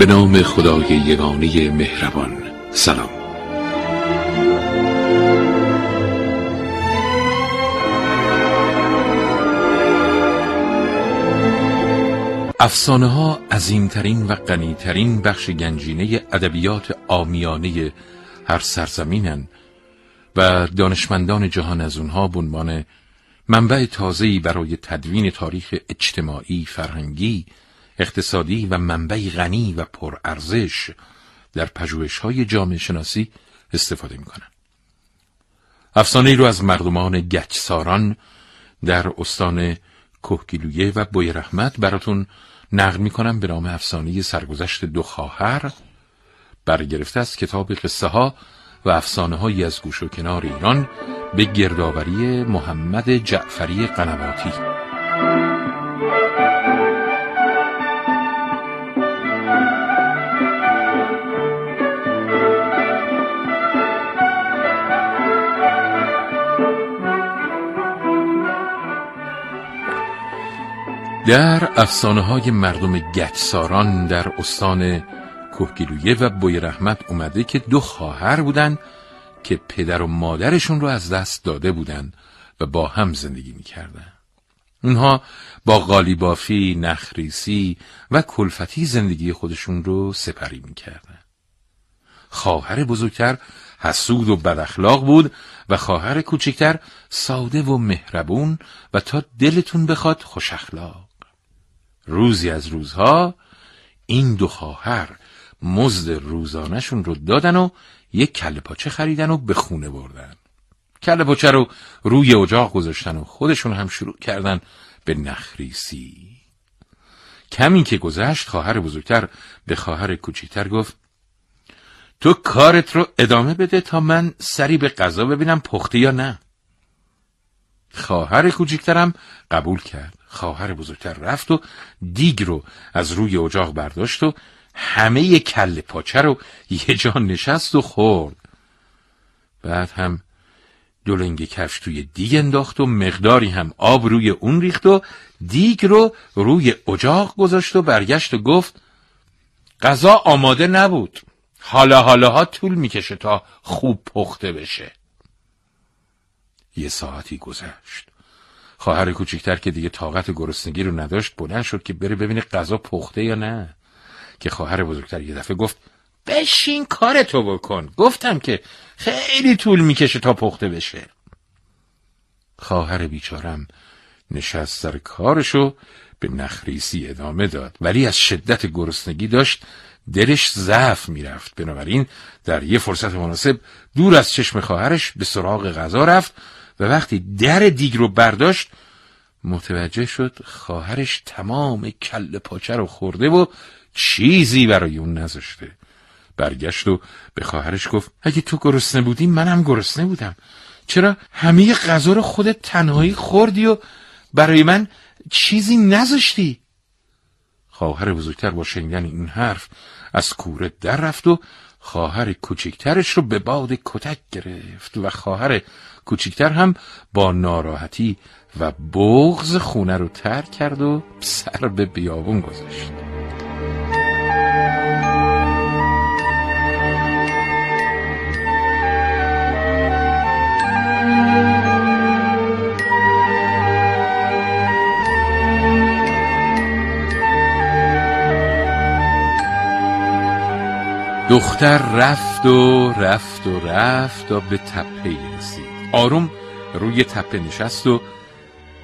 به نام خدای یگانه مهربان. سلام. افسانه ها عظیمترین و غنیترین بخش گنجینه ادبیات آمیانه هر سرزمینن و دانشمندان جهان از اونها به منبع تازه‌ای برای تدوین تاریخ اجتماعی، فرهنگی، اقتصادی و منبعی غنی و پرارزش در پژوهش‌های جامعه شناسی استفاده می‌کنند. افسانه رو از مردمان گچساران در استان کوهگیلویه و بوی رحمت براتون نقل می‌کنم به نام افسانه سرگذشت دو خواهر برگرفته از کتاب قصه ها و افسانه هایی از گوش و کنار ایران به گردآوری محمد جعفری قنواتی در افسانه های مردم گچساران در استان کوهگیلویه و بوی رحمت اومده که دو خواهر بودند که پدر و مادرشون رو از دست داده بودند و با هم زندگی می‌کردن اونها با غالیبافی، نخریسی و کلفتی زندگی خودشون رو سپری می‌کردن خواهر بزرگتر حسود و بداخلاق بود و خواهر کوچکتر ساده و مهربون و تا دلتون بخواد خوش اخلاق روزی از روزها این دو خواهر مزد روزانشون رو دادن و یک کله پاچه خریدن و به خونه بردن. کله پاچه رو روی اجاق گذاشتن و خودشون هم شروع کردن به نخریسی کمی که گذشت خواهر بزرگتر به خواهر کوچیکتر گفت تو کارت رو ادامه بده تا من سری به غذا ببینم پخته یا نه. خواهر کوچیکترم قبول کرد. خواهر بزرگتر رفت و دیگ رو از روی اجاق برداشت و همه کل پاچه رو یه جا نشست و خورد. بعد هم دولنگ کفش توی دیگ انداخت و مقداری هم آب روی اون ریخت و دیگ رو روی اجاق گذاشت و برگشت و گفت غذا آماده نبود. حالا حالاها طول می‌کشه تا خوب پخته بشه. یه ساعتی گذشت. خواهر کوچکتر که دیگه طاقت گرسنگی رو نداشت بلند شد که بره ببینه غذا پخته یا نه. که خواهر بزرگتر یه دفعه گفت بشین کارتو بکن. گفتم که خیلی طول می‌کشه تا پخته بشه. خواهر بیچارم نشست سر کارشو به نخریسی ادامه داد. ولی از شدت گرسنگی داشت دلش ضعف می‌رفت. بنابراین در یه فرصت مناسب دور از چشم خواهرش به سراغ غذا رفت و وقتی در دیگ رو برداشت متوجه شد خواهرش تمام کل پاچه رو خورده و چیزی برای اون نذاشته. برگشت و به خواهرش گفت اگه تو گرسنه بودی منم گرسنه بودم. چرا همه غذا رو خودت تنهایی خوردی و برای من چیزی نذاشتی؟ خواهر بزرگتر با شنیدن این حرف از کوره در رفت و خواهر کوچکترش رو به باد کتک گرفت و خواهر کوچکتر هم با ناراحتی و بغز خونه رو ترک کرد و سر به بیابون گذاشت. دختر رفت و رفت و رفت تا به تپه رسید. آروم روی تپه نشست و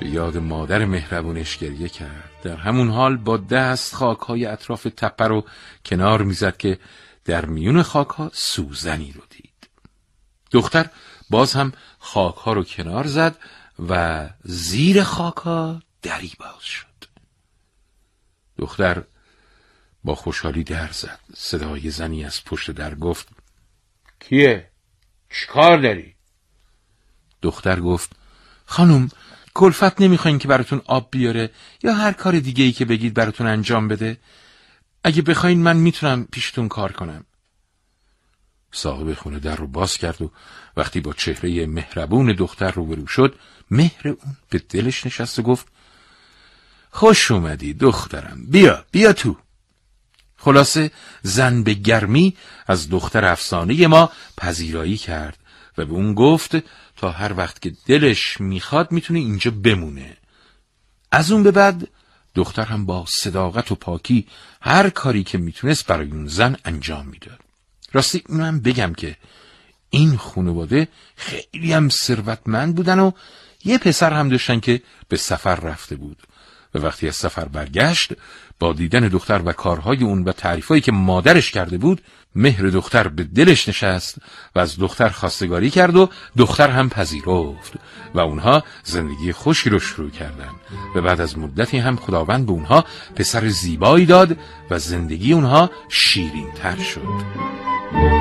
به یاد مادر مهربونش گریه کرد. در همون حال با دست خاکهای اطراف تپه رو کنار می‌زد که در میون خاکها سوزنی رو دید. دختر باز هم خاکها رو کنار زد و زیر خاکها دری باز شد. دختر با خوشحالی در زد. صدای زنی از پشت در گفت کیه؟ چیکار داری؟ دختر گفت خانم کلفت نمی‌خواین که براتون آب بیاره یا هر کار دیگه ای که بگید براتون انجام بده؟ اگه بخواین من می‌تونم پیشتون کار کنم. صاحب خونه در رو باز کرد و وقتی با چهره مهربون دختر روبرو شد مهر اون به دلش نشست و گفت خوش اومدی دخترم. بیا بیا تو. خلاصه زن به گرمی از دختر افسانه ما پذیرایی کرد و به اون گفت تا هر وقت که دلش می‌خواد می‌تونه اینجا بمونه. از اون به بعد دختر هم با صداقت و پاکی هر کاری که می‌تونست برای اون زن انجام می‌داد. راستی اونم بگم که این خانواده خیلی هم ثروتمند بودن و یه پسر هم داشتن که به سفر رفته بود و وقتی از سفر برگشت با دیدن دختر و کارهای اون و تعریفایی که مادرش کرده بود مهر دختر به دلش نشست و از دختر خواستگاری کرد و دختر هم پذیرفت و اونها زندگی خوشی رو شروع کردن و بعد از مدتی هم خداوند به اونها پسر زیبایی داد و زندگی اونها شیرین تر شد.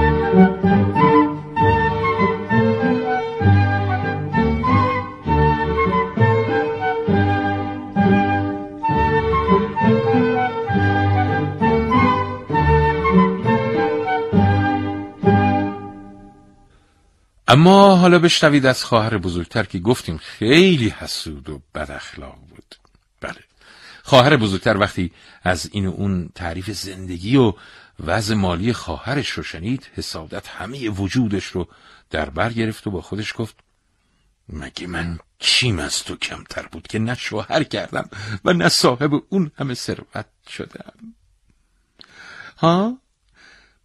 اما حالا بشنوید از خواهر بزرگتر که گفتیم خیلی حسود و بد اخلاق بود. بله. خواهر بزرگتر وقتی از این و اون تعریف زندگی و وضع مالی خواهرش رو شنید حسادت همه وجودش رو در بر گرفت و با خودش گفت مگه من چیم از تو کمتر بود که نه شوهر کردم و نه صاحب اون همه ثروت شدم؟ ها؟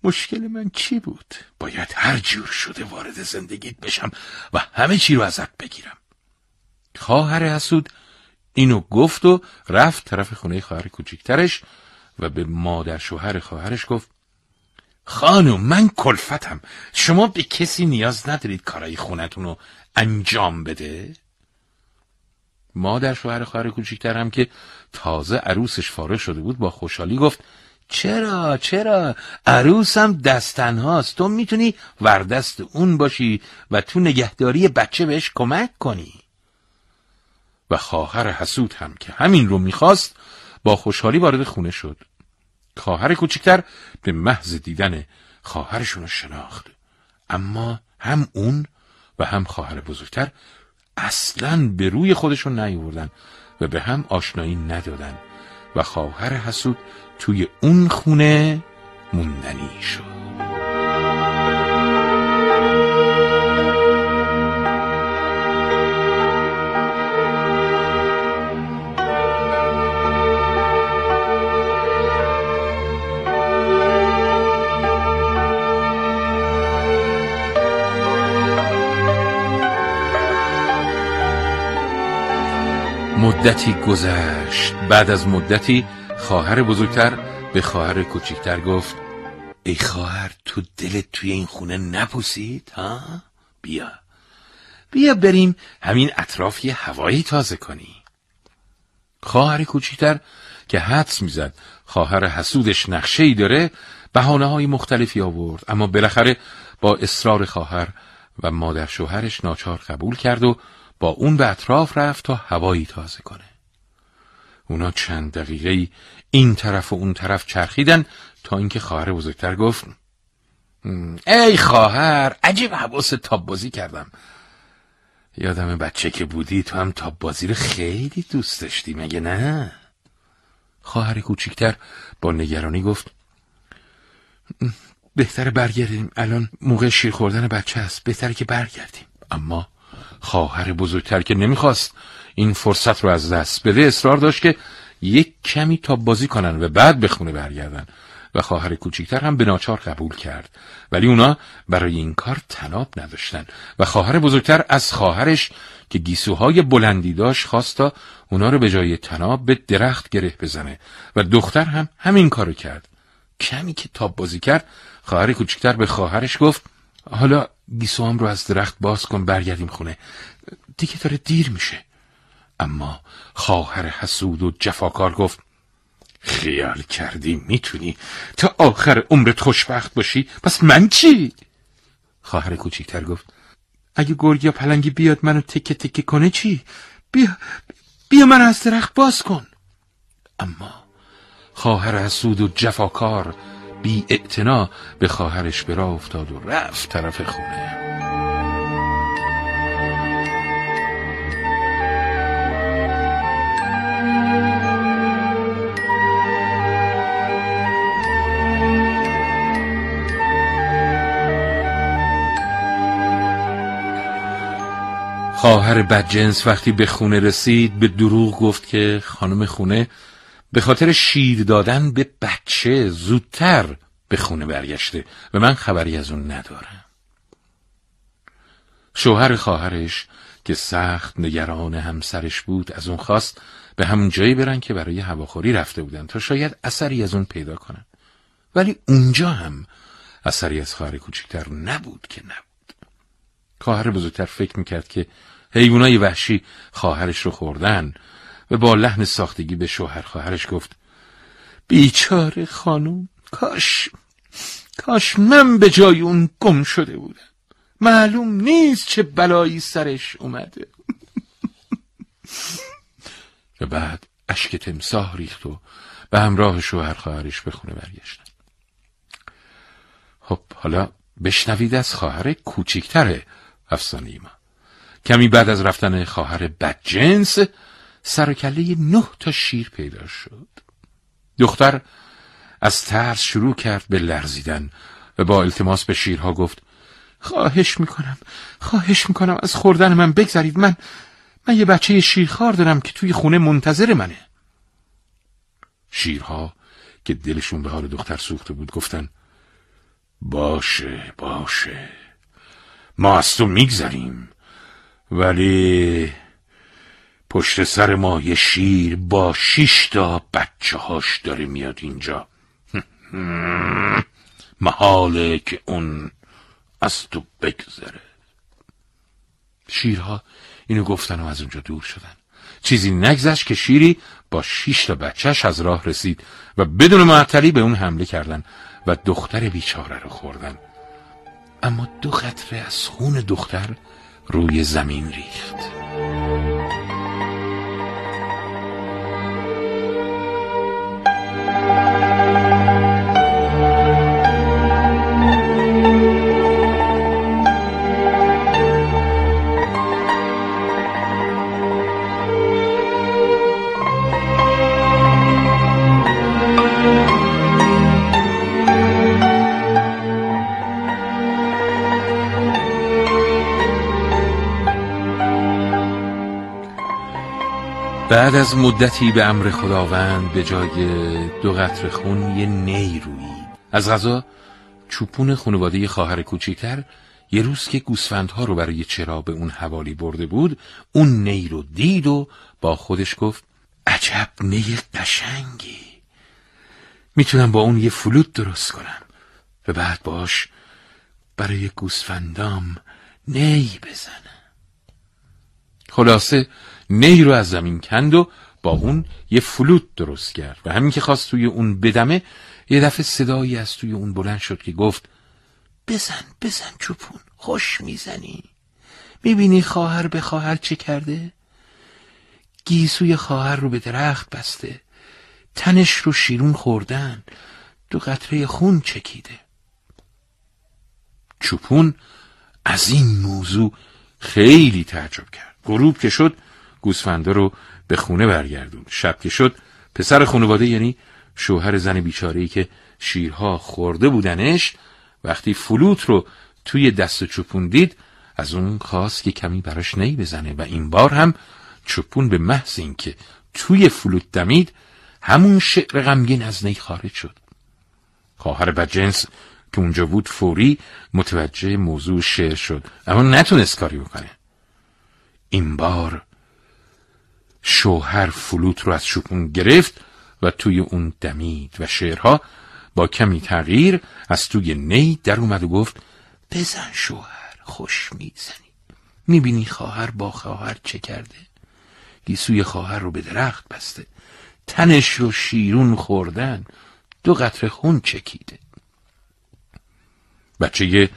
مشکل من چی بود؟ باید هر جور شده وارد زندگیت بشم و همه چی رو ازت بگیرم. خواهر حسود اینو گفت و رفت طرف خونه خواهر کوچیکترش و به مادر شوهر خواهرش گفت خانم من کلفتم. شما به کسی نیاز ندارید کارای خونتون رو انجام بده؟ مادر شوهر خواهر کوچیکتر هم که تازه عروسش فارغ شده بود با خوشحالی گفت چرا چرا؟ عروسم دستن هاست تو می‌تونی وردست اون باشی و تو نگهداری بچه بهش کمک کنی. و خواهر حسود هم که همین رو می‌خواست با خوشحالی وارد خونه شد. خواهر کوچکتر به محض دیدن خواهرشون شناخت. اما هم اون و هم خواهر بزرگتر اصلا به روی خودشون نیوردن و به هم آشنایی ندادن. و خواهر حسود توی اون خونه موندنی شد. مدتی گذشت. بعد از مدتی خواهر بزرگتر به خواهر کوچکتر گفت ای خواهر تو دلت توی این خونه نپوسید ها؟ بیا. بیا بریم همین اطراف یه هوایی تازه کنی. خواهر کوچکتر که حدس می‌زد خواهر حسودش نقشه ای داره بهانه های مختلفی آورد. اما بالاخره با اصرار خواهر و مادر شوهرش ناچار قبول کرد و با اون به اطراف رفت تا هوایی تازه کنه. اونا چند دقیقه این طرف و اون طرف چرخیدن تا اینکه خواهر بزرگتر گفت ای خواهر عجیب حواس تاب بازی کردم. یادم بچه که بودی تو هم تاب بازی رو خیلی دوست داشتی مگه نه؟ خواهر کوچیکتر با نگرانی گفت بهتر برگردیم الان موقع شیر خوردن بچه است بهتره که برگردیم. اما خواهر بزرگتر که نمی‌خواست. این فرصت رو از دست بده. اصرار داشت که یک کمی تا بازی کنن و بعد به خونه برگردن. و خواهر کوچیکتر هم به ناچار قبول کرد. ولی اونا برای این کار تناب نداشتن. و خواهر بزرگتر از خواهرش که گیسوهای بلندی داشت خواستا اونا رو به جای تناب به درخت گره بزنه. و دختر هم همین کارو کرد. کمی که تاب بازی کرد خواهر کوچیکتر به خواهرش گفت حالا گیسوام رو از درخت باز کن برگردیم خونه دیگه داره دیر میشه اما خواهر حسود و جفاکار گفت خیال کردی می‌تونی تا آخر عمرت خوشبخت باشی پس من چی؟ خواهر کوچیکتر گفت اگه گرگ یا پلنگی بیاد منو تکه تکه کنه چی؟ بیا بیا من از درخت باز کن اما خواهر حسود و جفاکار بی اعتنا به خواهرش برا افتاد و رفت طرف خونه. خواهر بدجنس وقتی به خونه رسید به دروغ گفت که خانم خونه به خاطر شیر دادن به بچه زودتر به خونه برگشته و من خبری از اون ندارم. شوهر خواهرش که سخت نگران همسرش بود از اون خواست به همون جایی برن که برای هواخوری رفته بودن تا شاید اثری از اون پیدا کنن. ولی اونجا هم اثری از خواهر کوچکتر نبود که نبود. خواهر بزرگتر فکر می‌کرد که حیوانای وحشی خواهرش رو خوردن و با لحن ساختگی به شوهر خواهرش گفت بیچاره خانم کاش کاش من به جای اون گم شده بودم. معلوم نیست چه بلایی سرش اومده. و بعد اشک تمساه ریخت و به همراه شوهر خواهرش به خونه برگشتن. خب حالا بشنوید از خواهر کوچیکتر افسانه ما. کمی بعد از رفتن خواهر بدجنس سرکله نه تا شیر پیدا شد. دختر از ترس شروع کرد به لرزیدن و با التماس به شیرها گفت خواهش می‌کنم خواهش می‌کنم از خوردن من بگذارید من من یه بچه شیرخوار دارم که توی خونه منتظر منه. شیرها که دلشون به حال دختر سوخته بود گفتن باشه باشه. ما از تو میگذریم ولی پشت سر ما یه شیر با شش تا بچه هاش داره میاد اینجا. محاله که اون از تو بگذره. شیرها اینو گفتن و از اونجا دور شدن. چیزی نگذشت که شیری با شش تا بچهش از راه رسید و بدون معطلی به اون حمله کردن و دختر بیچاره رو خوردن. اما دو قطره از خون دختر روی زمین ریخت. بعد از مدتی به امر خداوند به جای دو قطر خون یه نی رویید از غذا چوپون خانواده خواهر کوچیکتر یه روز که گوسفندها رو برای چرا به اون حوالی برده بود اون نی رو دید و با خودش گفت عجب نی قشنگی. می‌تونم با اون یه فلوت درست کنم. و بعد باش برای گوسفندام نی بزنم. خلاصه نی رو از زمین کند و با اون یه فلوت درست کرد و همین که خواست توی اون بدمه یه دفعه صدایی از توی اون بلند شد که گفت بزن بزن چوپون خوش می‌زنی. می‌بینی خواهر به خواهر چه کرده؟ گیسوی خواهر رو به درخت بسته. تنش رو شیرون خوردن. دو قطره خون چکیده. چوپون از این موضوع خیلی تعجب کرد. غروب که شد گوسفنده رو به خونه برگردون. شب که شد پسر خانواده یعنی شوهر زن بیچاره ای که شیرها خورده بودنش وقتی فلوت رو توی دست چوپون دید از اون خواست که کمی براش نی بزنه و این بار هم چوپون به محض اینکه توی فلوت دمید همون شعر غمگین از نی خارج شد. خواهر بدجنس که اونجا بود فوری متوجه موضوع شعر شد اما نتونست کاری بکنه. این بار شوهر فلوت رو از شپون گرفت و توی اون دمید و شعرها با کمی تغییر از توی نی در اومد و گفت بزن شوهر خوش می‌زنی می‌بینی خواهر با خواهر چه کرده؟ گیسوی خواهر رو به درخت بسته تنش رو شیرون خوردن دو قطره خون چکیده. بچه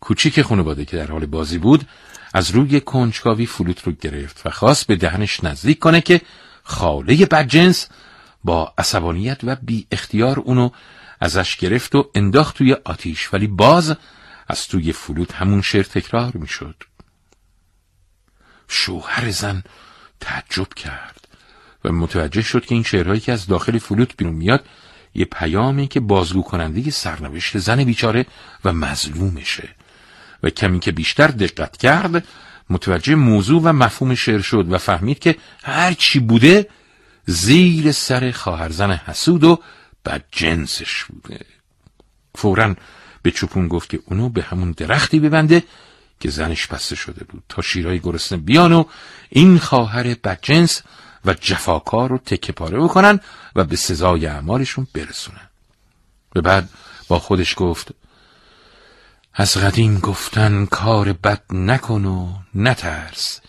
کوچیک خانواده که در حال بازی بود از روی کنجکاوی فلوت رو گرفت و خواست به دهنش نزدیک کنه که خاله بدجنس با عصبانیت و بی اختیار اونو ازش گرفت و انداخت توی آتیش ولی باز از توی فلوت همون شعر تکرار می‌شد. شوهر زن تعجب کرد و متوجه شد که این شعرهایی که از داخل فلوت بیرون میاد یه پیامی که بازگو کننده سرنوشت زن بیچاره و مظلومشه و کمی که بیشتر دقت کرد متوجه موضوع و مفهوم شعر شد و فهمید که هر چی بوده زیر سر خواهرزن حسود و بد جنسش بوده. فورا به چوپون گفت که اونو به همون درختی ببنده که زنش بسته شده بود تا شیرای گرسنه بیان و این خواهر بدجنس و جفاکار رو تکه پاره بکنن و به سزای اعمالشون برسونن. به بعد با خودش گفت از قدیم گفتن کار بد نکن و نترس.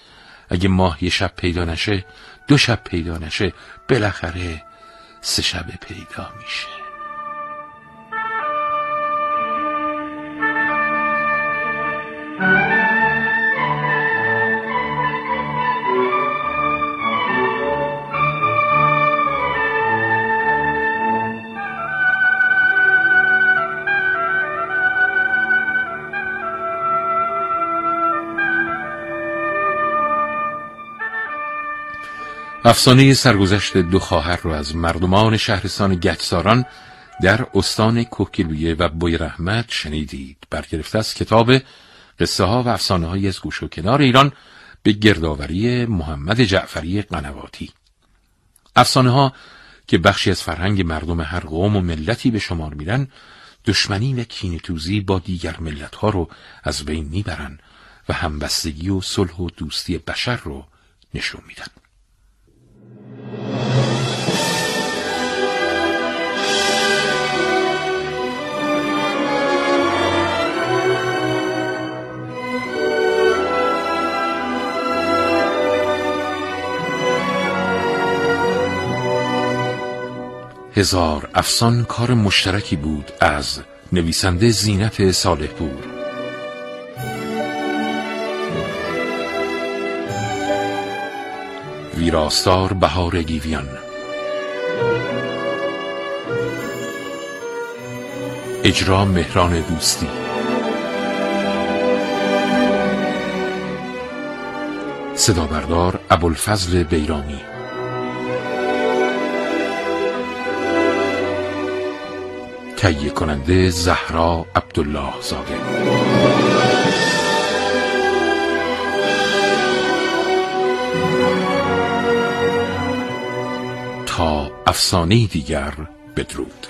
اگه ماه یه شب پیدا نشه دو شب پیدا نشه بالاخره سه شب پیدا میشه. افسانه سرگذشت دو خواهر رو از مردمان شهرستان گچساران در استان کوکیلویه و بوی رحمت شنیدید. برگرفته از کتاب قصه ها و افسانه های از گوش و کنار ایران به گردآوری محمد جعفری قنواتی. افسانه ها که بخشی از فرهنگ مردم هر قوم و ملتی به شمار میرن دشمنی و کینتوزی با دیگر ملت ها رو از بین می‌برن و همبستگی و صلح و دوستی بشر رو نشون میدن. هزار افسان کار مشترکی بود از نویسنده زینت صالح ویراستار بهار گیویان. اجرا مهران دوستی. صدا بردار ابوالفضل بیرامی تهیه کننده زهرا عبدالله زاده. افسانه دیگر بدرود.